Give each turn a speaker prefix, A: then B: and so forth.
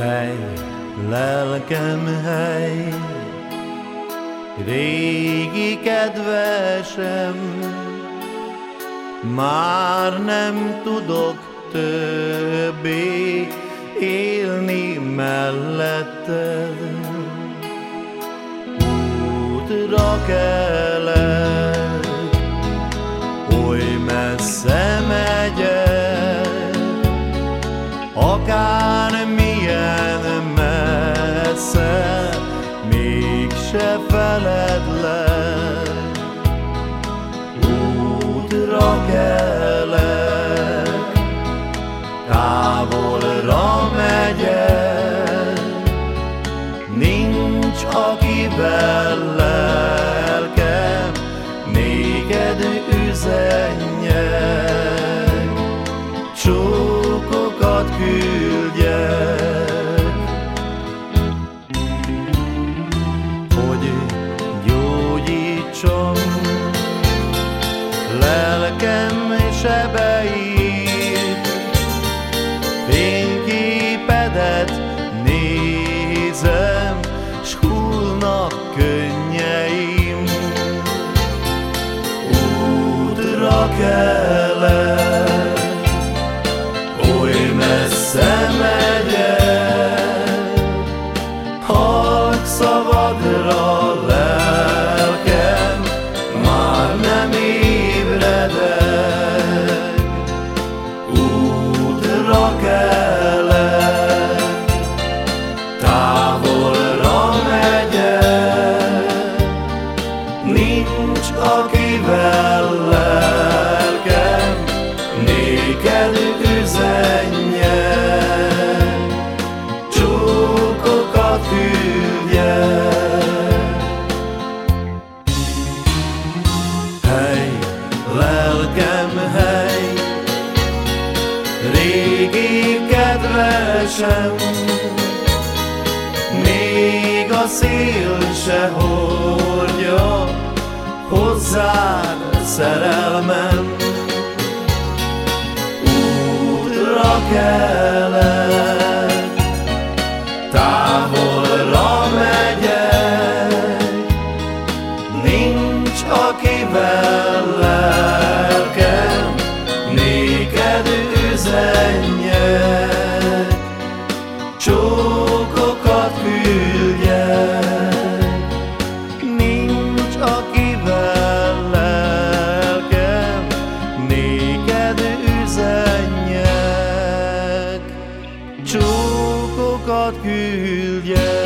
A: Hely, lelkem hely, régi kedvesem, már nem tudok többé élni melletted. Útra kelek, oly messze megyek, akár se love. Sebeit, fényképedet nézem, s hullnak könnyeim. Útra kelek, oly messze megyek, halk szavadra kedvesem, még a szél se hordja hozzád szerelmem. Útra kelek, távolra megyek, nincs akivel lelkem, néked üzenjek, Julia.